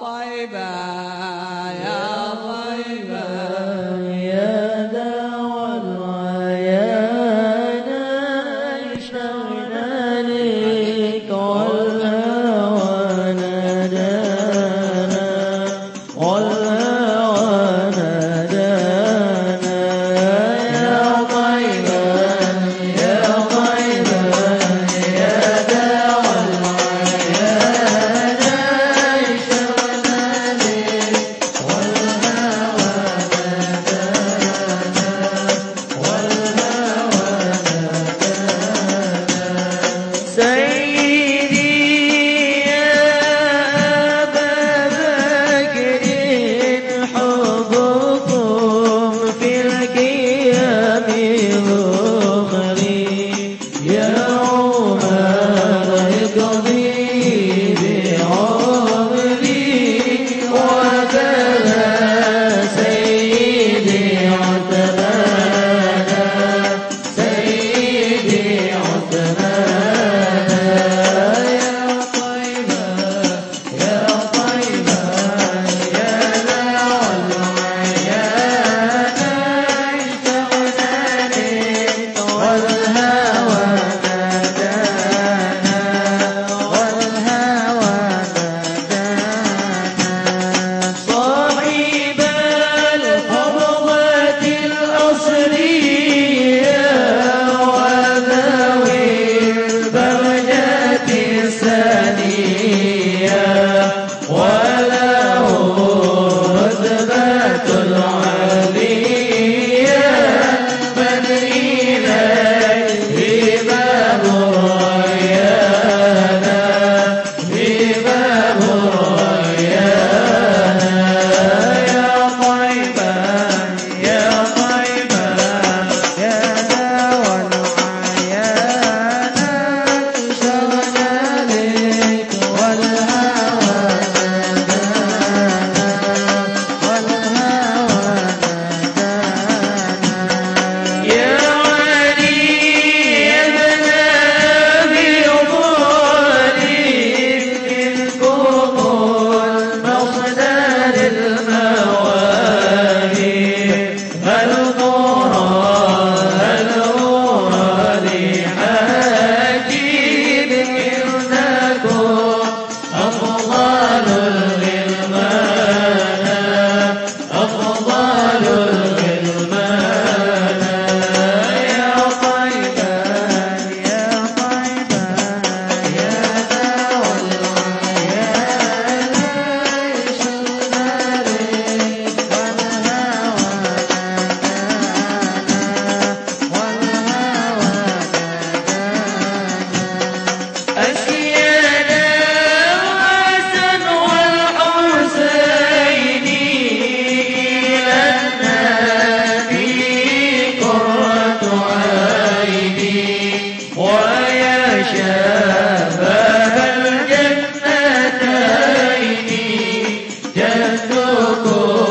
طيبة Let go, go.